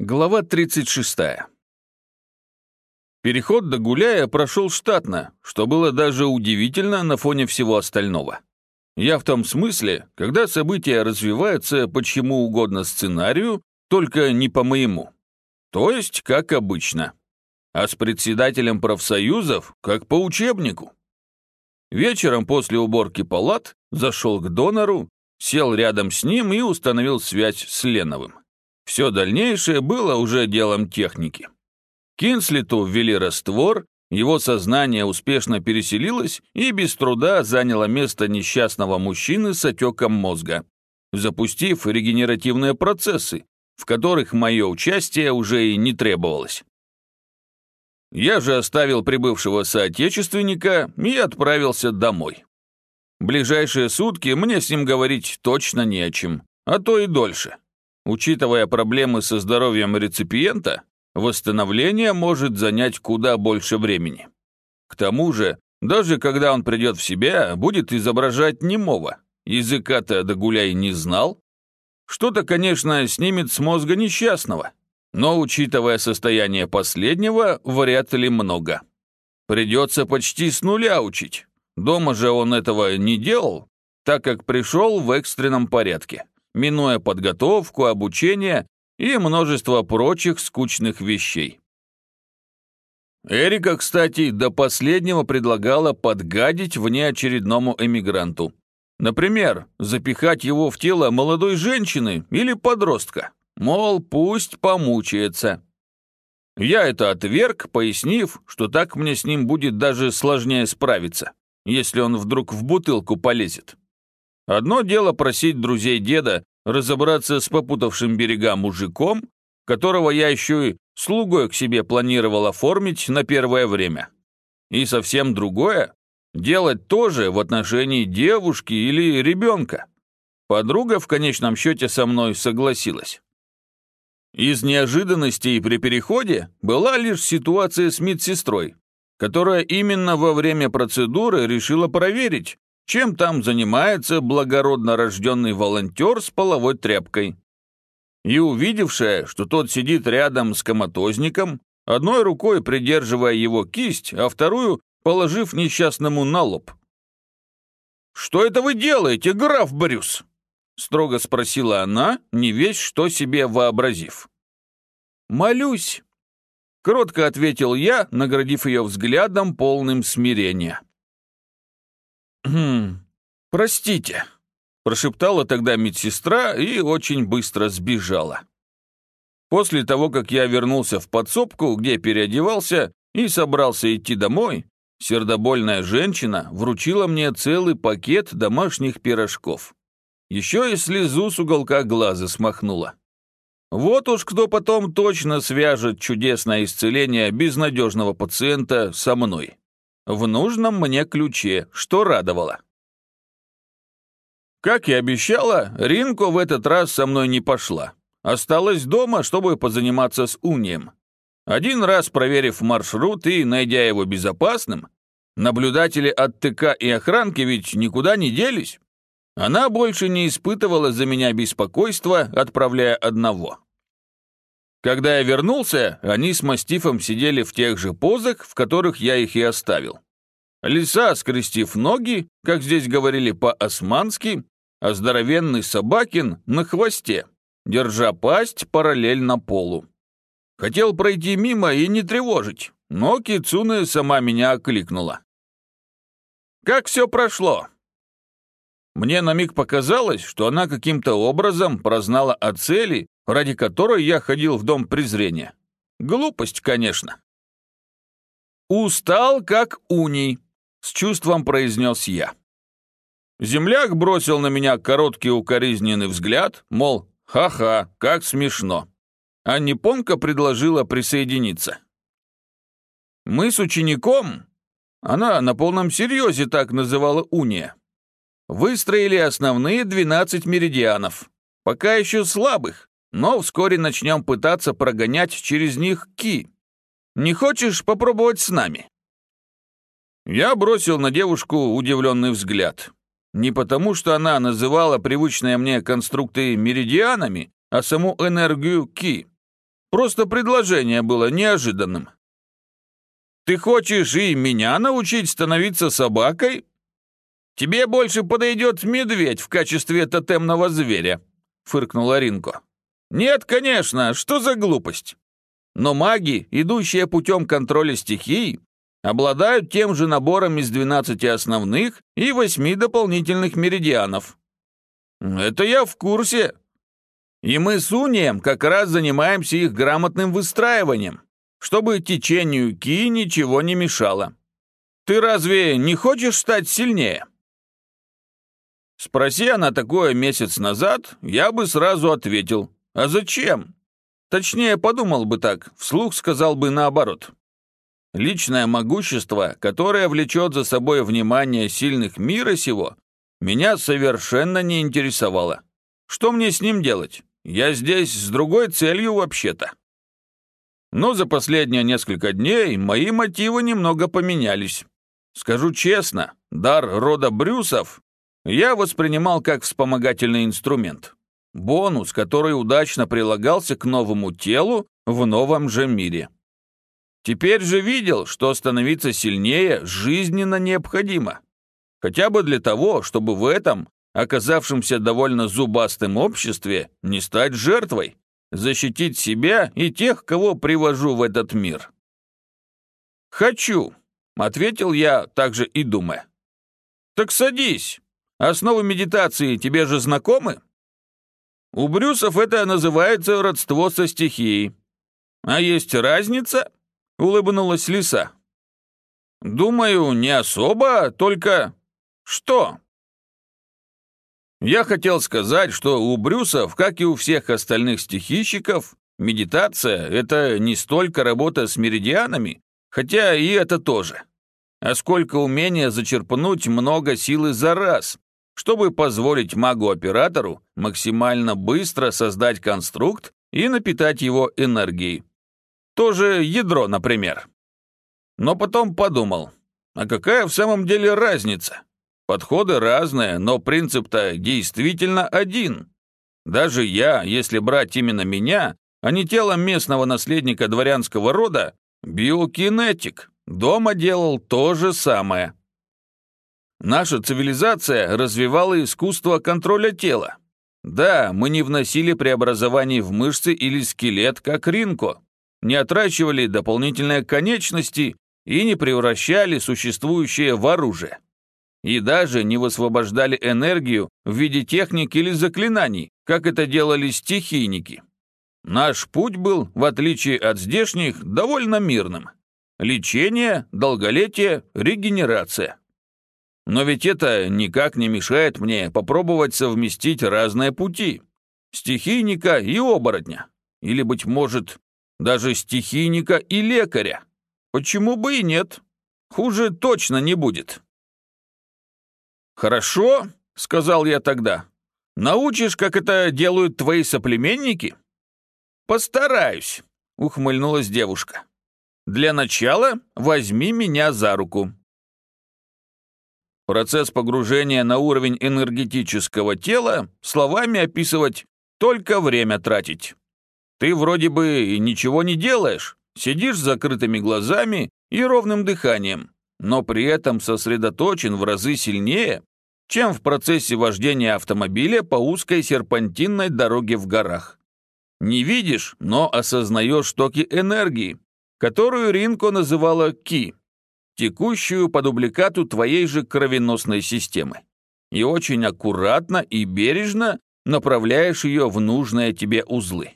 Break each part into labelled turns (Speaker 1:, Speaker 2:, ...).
Speaker 1: Глава 36. Переход до Гуляя прошел штатно, что было даже удивительно на фоне всего остального. Я в том смысле, когда события развиваются по чему угодно сценарию, только не по моему. То есть, как обычно. А с председателем профсоюзов, как по учебнику. Вечером после уборки палат зашел к донору, сел рядом с ним и установил связь с Леновым. Все дальнейшее было уже делом техники. Кинслиту ввели раствор, его сознание успешно переселилось и без труда заняло место несчастного мужчины с отеком мозга, запустив регенеративные процессы, в которых мое участие уже и не требовалось. Я же оставил прибывшего соотечественника и отправился домой. Ближайшие сутки мне с ним говорить точно не о чем, а то и дольше. Учитывая проблемы со здоровьем реципиента, восстановление может занять куда больше времени. К тому же, даже когда он придет в себя, будет изображать немого. Языка-то догуляй не знал. Что-то, конечно, снимет с мозга несчастного, но, учитывая состояние последнего, вряд ли много. Придется почти с нуля учить. Дома же он этого не делал, так как пришел в экстренном порядке минуя подготовку, обучение и множество прочих скучных вещей. Эрика, кстати, до последнего предлагала подгадить внеочередному эмигранту. Например, запихать его в тело молодой женщины или подростка. Мол, пусть помучается. Я это отверг, пояснив, что так мне с ним будет даже сложнее справиться, если он вдруг в бутылку полезет. Одно дело просить друзей деда разобраться с попутавшим берега мужиком, которого я еще и слугой к себе планировал оформить на первое время. И совсем другое – делать тоже в отношении девушки или ребенка. Подруга в конечном счете со мной согласилась. Из неожиданностей при переходе была лишь ситуация с медсестрой, которая именно во время процедуры решила проверить, чем там занимается благородно рожденный волонтер с половой тряпкой. И увидевшая, что тот сидит рядом с коматозником, одной рукой придерживая его кисть, а вторую положив несчастному на лоб. «Что это вы делаете, граф Брюс?» строго спросила она, не весь что себе вообразив. «Молюсь», — кротко ответил я, наградив ее взглядом полным смирения. «Хм, простите», – прошептала тогда медсестра и очень быстро сбежала. После того, как я вернулся в подсобку, где переодевался и собрался идти домой, сердобольная женщина вручила мне целый пакет домашних пирожков. Еще и слезу с уголка глаза смахнула. Вот уж кто потом точно свяжет чудесное исцеление безнадежного пациента со мной в нужном мне ключе, что радовало. Как и обещала, Ринко в этот раз со мной не пошла. Осталась дома, чтобы позаниматься с унием. Один раз проверив маршрут и найдя его безопасным, наблюдатели от ТК и охранки ведь никуда не делись. Она больше не испытывала за меня беспокойства, отправляя одного. Когда я вернулся, они с мастифом сидели в тех же позах, в которых я их и оставил. Лиса, скрестив ноги, как здесь говорили по-османски, а здоровенный собакин на хвосте, держа пасть параллельно полу. Хотел пройти мимо и не тревожить, но Кицуне сама меня окликнула. «Как все прошло?» Мне на миг показалось, что она каким-то образом прознала о цели, ради которой я ходил в дом презрения. Глупость, конечно. «Устал, как уний», — с чувством произнес я. Земляк бросил на меня короткий укоризненный взгляд, мол, ха-ха, как смешно. А Непонка предложила присоединиться. Мы с учеником, она на полном серьезе так называла уния, Выстроили основные 12 меридианов. Пока еще слабых, но вскоре начнем пытаться прогонять через них ки. Не хочешь попробовать с нами?» Я бросил на девушку удивленный взгляд. Не потому, что она называла привычные мне конструкты меридианами, а саму энергию ки. Просто предложение было неожиданным. Ты хочешь и меня научить становиться собакой? Тебе больше подойдет медведь в качестве тотемного зверя, фыркнула Ринко. Нет, конечно, что за глупость? Но маги, идущие путем контроля стихий, обладают тем же набором из 12 основных и 8 дополнительных меридианов. Это я в курсе. И мы с Унием как раз занимаемся их грамотным выстраиванием чтобы течению Ки ничего не мешало. Ты разве не хочешь стать сильнее? Спроси она такое месяц назад, я бы сразу ответил. А зачем? Точнее, подумал бы так, вслух сказал бы наоборот. Личное могущество, которое влечет за собой внимание сильных мира сего, меня совершенно не интересовало. Что мне с ним делать? Я здесь с другой целью вообще-то. Но за последние несколько дней мои мотивы немного поменялись. Скажу честно, дар рода Брюсов я воспринимал как вспомогательный инструмент. Бонус, который удачно прилагался к новому телу в новом же мире. Теперь же видел, что становиться сильнее жизненно необходимо. Хотя бы для того, чтобы в этом, оказавшемся довольно зубастым обществе, не стать жертвой защитить себя и тех, кого привожу в этот мир. «Хочу», — ответил я также и думая. «Так садись. Основы медитации тебе же знакомы?» «У Брюсов это называется родство со стихией. А есть разница?» — улыбнулась лиса. «Думаю, не особо, только...» «Что?» Я хотел сказать, что у Брюсов, как и у всех остальных стихийщиков, медитация — это не столько работа с меридианами, хотя и это тоже, а сколько умение зачерпнуть много силы за раз, чтобы позволить магу-оператору максимально быстро создать конструкт и напитать его энергией. Тоже ядро, например. Но потом подумал, а какая в самом деле разница? Подходы разные, но принцип-то действительно один. Даже я, если брать именно меня, а не тело местного наследника дворянского рода, биокинетик, дома делал то же самое. Наша цивилизация развивала искусство контроля тела. Да, мы не вносили преобразований в мышцы или скелет, как Ринко, не отращивали дополнительные конечности и не превращали существующее в оружие и даже не высвобождали энергию в виде техник или заклинаний, как это делали стихийники. Наш путь был, в отличие от здешних, довольно мирным. Лечение, долголетие, регенерация. Но ведь это никак не мешает мне попробовать совместить разные пути. Стихийника и оборотня. Или, быть может, даже стихийника и лекаря. Почему бы и нет? Хуже точно не будет. «Хорошо», — сказал я тогда. «Научишь, как это делают твои соплеменники?» «Постараюсь», — ухмыльнулась девушка. «Для начала возьми меня за руку». Процесс погружения на уровень энергетического тела словами описывать только время тратить. Ты вроде бы и ничего не делаешь, сидишь с закрытыми глазами и ровным дыханием, но при этом сосредоточен в разы сильнее, чем в процессе вождения автомобиля по узкой серпантинной дороге в горах. Не видишь, но осознаешь токи энергии, которую Ринко называла Ки, текущую по дубликату твоей же кровеносной системы. И очень аккуратно и бережно направляешь ее в нужные тебе узлы.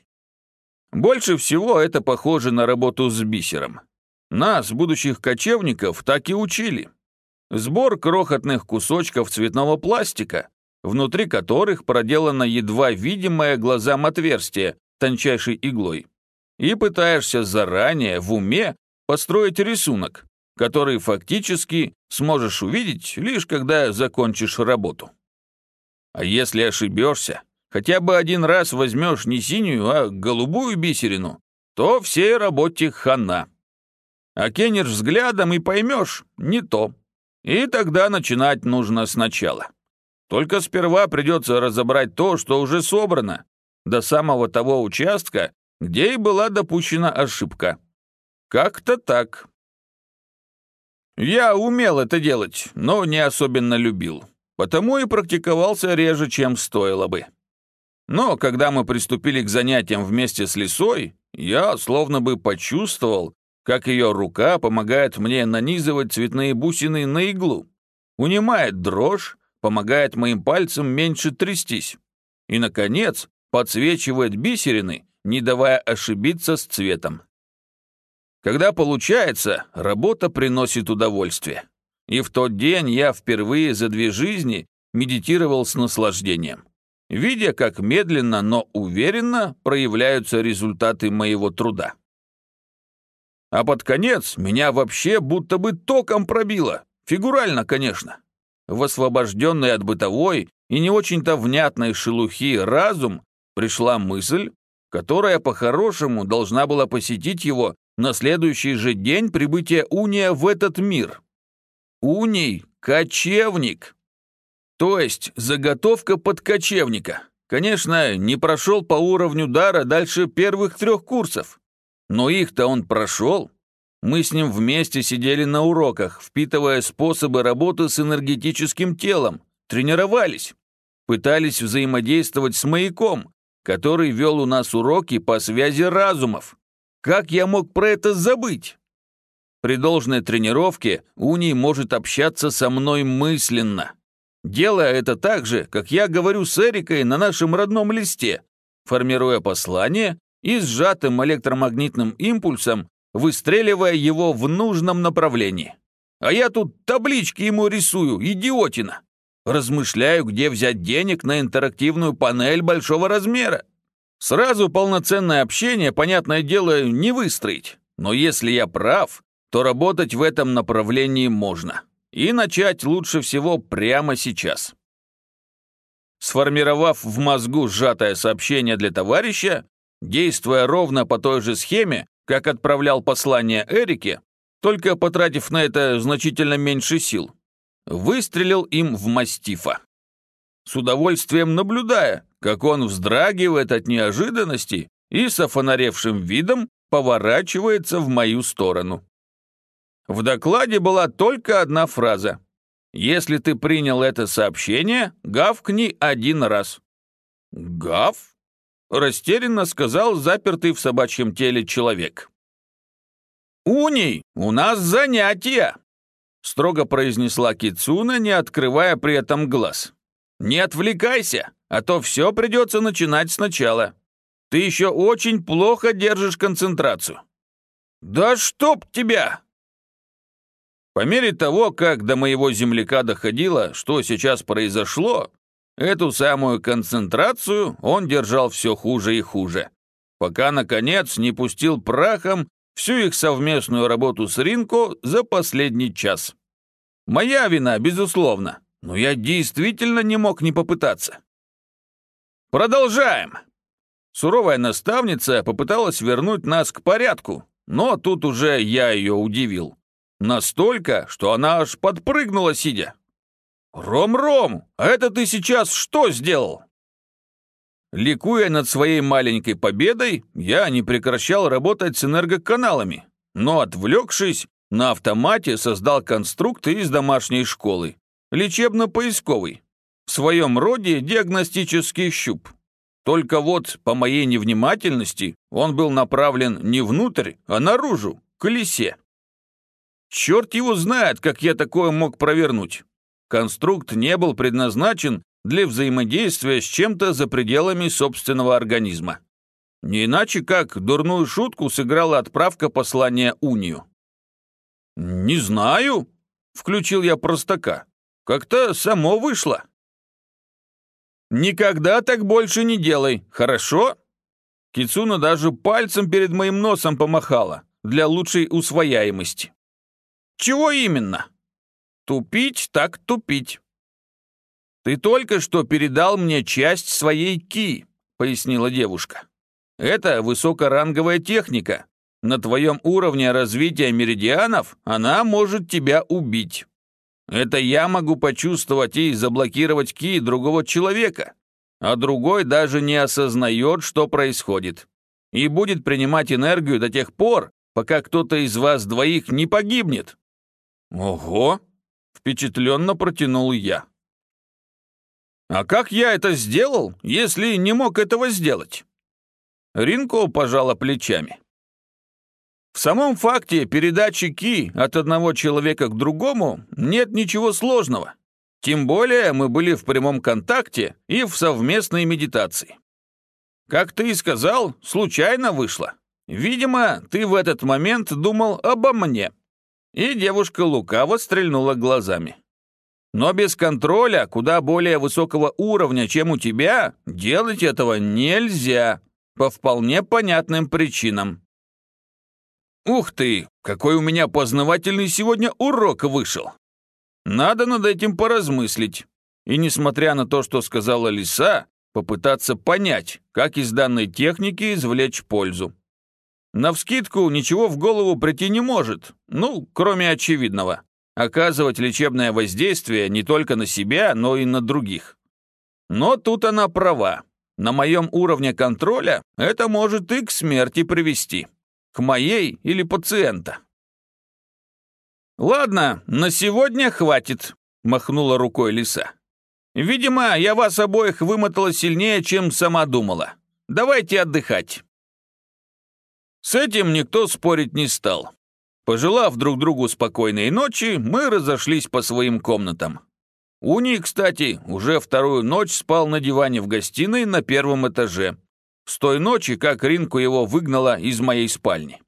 Speaker 1: Больше всего это похоже на работу с бисером. Нас, будущих кочевников, так и учили. Сбор крохотных кусочков цветного пластика, внутри которых проделано едва видимое глазам отверстие тончайшей иглой. И пытаешься заранее в уме построить рисунок, который фактически сможешь увидеть лишь когда закончишь работу. А если ошибешься, хотя бы один раз возьмешь не синюю, а голубую бисерину, то всей работе хана. Окинешь взглядом и поймешь, не то. И тогда начинать нужно сначала. Только сперва придется разобрать то, что уже собрано, до самого того участка, где и была допущена ошибка. Как-то так. Я умел это делать, но не особенно любил, потому и практиковался реже, чем стоило бы. Но когда мы приступили к занятиям вместе с лисой, я словно бы почувствовал, как ее рука помогает мне нанизывать цветные бусины на иглу, унимает дрожь, помогает моим пальцам меньше трястись и, наконец, подсвечивает бисерины, не давая ошибиться с цветом. Когда получается, работа приносит удовольствие. И в тот день я впервые за две жизни медитировал с наслаждением, видя, как медленно, но уверенно проявляются результаты моего труда. А под конец меня вообще будто бы током пробило, фигурально, конечно. В освобожденный от бытовой и не очень-то внятной шелухи разум пришла мысль, которая по-хорошему должна была посетить его на следующий же день прибытия Уния в этот мир. Уний – кочевник. То есть заготовка под кочевника. Конечно, не прошел по уровню дара дальше первых трех курсов. Но их-то он прошел. Мы с ним вместе сидели на уроках, впитывая способы работы с энергетическим телом, тренировались, пытались взаимодействовать с маяком, который вел у нас уроки по связи разумов. Как я мог про это забыть? При должной тренировке Уний может общаться со мной мысленно, делая это так же, как я говорю с Эрикой на нашем родном листе, формируя послание и сжатым электромагнитным импульсом выстреливая его в нужном направлении. А я тут таблички ему рисую, идиотина. Размышляю, где взять денег на интерактивную панель большого размера. Сразу полноценное общение, понятное дело, не выстроить. Но если я прав, то работать в этом направлении можно. И начать лучше всего прямо сейчас. Сформировав в мозгу сжатое сообщение для товарища, действуя ровно по той же схеме, как отправлял послание Эрике, только потратив на это значительно меньше сил, выстрелил им в мастифа. С удовольствием наблюдая, как он вздрагивает от неожиданности и с офонаревшим видом поворачивается в мою сторону. В докладе была только одна фраза. «Если ты принял это сообщение, гавкни один раз». «Гав?» – растерянно сказал запертый в собачьем теле человек. «Уний, у нас занятия!» – строго произнесла Кицуна, не открывая при этом глаз. «Не отвлекайся, а то все придется начинать сначала. Ты еще очень плохо держишь концентрацию». «Да чтоб тебя!» По мере того, как до моего земляка доходило, что сейчас произошло, эту самую концентрацию он держал все хуже и хуже, пока, наконец, не пустил прахом всю их совместную работу с Ринко за последний час. Моя вина, безусловно но я действительно не мог не попытаться. Продолжаем. Суровая наставница попыталась вернуть нас к порядку, но тут уже я ее удивил. Настолько, что она аж подпрыгнула, сидя. «Ром-Ром, а это ты сейчас что сделал?» Ликуя над своей маленькой победой, я не прекращал работать с энергоканалами, но, отвлекшись, на автомате создал конструкты из домашней школы лечебно-поисковый, в своем роде диагностический щуп. Только вот по моей невнимательности он был направлен не внутрь, а наружу, к лисе. Черт его знает, как я такое мог провернуть. Конструкт не был предназначен для взаимодействия с чем-то за пределами собственного организма. Не иначе как дурную шутку сыграла отправка послания Унию. «Не знаю», — включил я простака. Как-то само вышло. Никогда так больше не делай, хорошо? Кицуна даже пальцем перед моим носом помахала для лучшей усвояемости. Чего именно? Тупить так тупить. Ты только что передал мне часть своей ки, пояснила девушка. Это высокоранговая техника. На твоем уровне развития меридианов она может тебя убить. Это я могу почувствовать и заблокировать ки другого человека, а другой даже не осознает, что происходит. и будет принимать энергию до тех пор, пока кто-то из вас двоих не погибнет». «Ого!» — впечатленно протянул я. «А как я это сделал, если не мог этого сделать?» Ринко пожала плечами. В самом факте передачи ки от одного человека к другому нет ничего сложного. Тем более мы были в прямом контакте и в совместной медитации. Как ты и сказал, случайно вышло. Видимо, ты в этот момент думал обо мне. И девушка лукаво стрельнула глазами. Но без контроля, куда более высокого уровня, чем у тебя, делать этого нельзя. По вполне понятным причинам. Ух ты, какой у меня познавательный сегодня урок вышел. Надо над этим поразмыслить. И несмотря на то, что сказала лиса, попытаться понять, как из данной техники извлечь пользу. Навскидку ничего в голову прийти не может, ну, кроме очевидного. Оказывать лечебное воздействие не только на себя, но и на других. Но тут она права. На моем уровне контроля это может и к смерти привести. К моей или пациента. «Ладно, на сегодня хватит», — махнула рукой лиса. «Видимо, я вас обоих вымотала сильнее, чем сама думала. Давайте отдыхать». С этим никто спорить не стал. Пожелав друг другу спокойной ночи, мы разошлись по своим комнатам. Уни, кстати, уже вторую ночь спал на диване в гостиной на первом этаже. С той ночи, как Ринку его выгнала из моей спальни.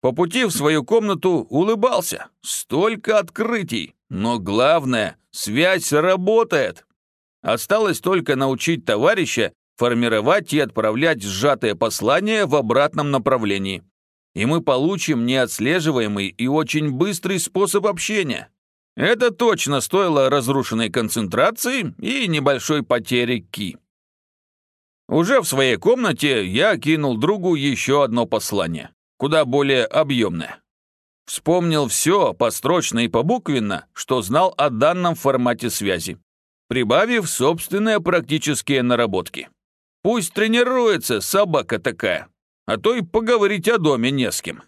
Speaker 1: По пути в свою комнату улыбался. Столько открытий. Но главное, связь работает. Осталось только научить товарища формировать и отправлять сжатое послание в обратном направлении. И мы получим неотслеживаемый и очень быстрый способ общения. Это точно стоило разрушенной концентрации и небольшой потери ки. Уже в своей комнате я кинул другу еще одно послание, куда более объемное. Вспомнил все построчно и побуквенно, что знал о данном формате связи, прибавив собственные практические наработки. Пусть тренируется собака такая, а то и поговорить о доме не с кем.